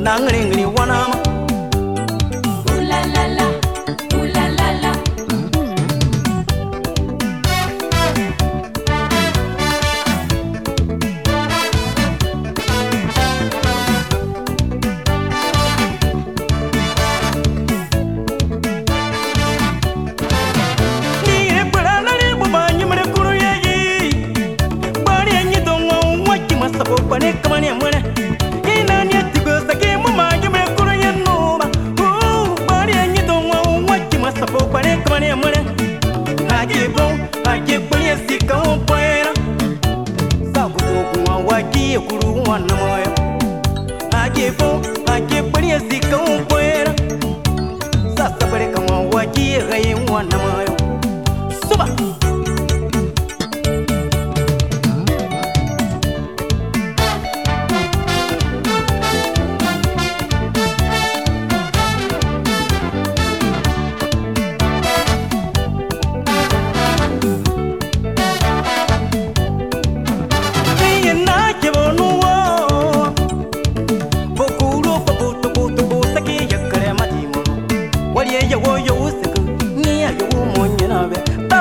nang ling li wanam kwale kamane mwale akebo akekwelie sika opwela sakutokuwa wakie kulu mwana moyo akebo akekwelie sika opwela sasa kwale kamwa wakie haye mwana moyo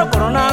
corona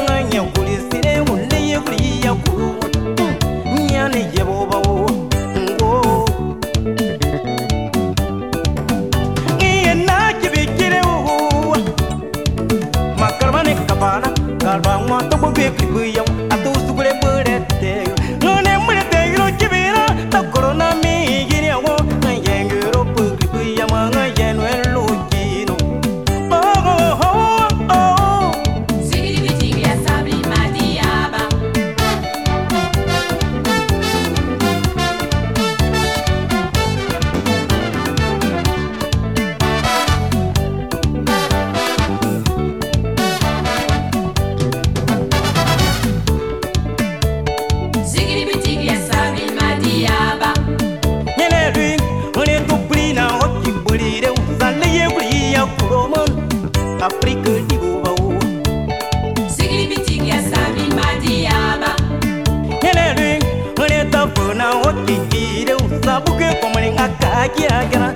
Yeah, yeah, yeah.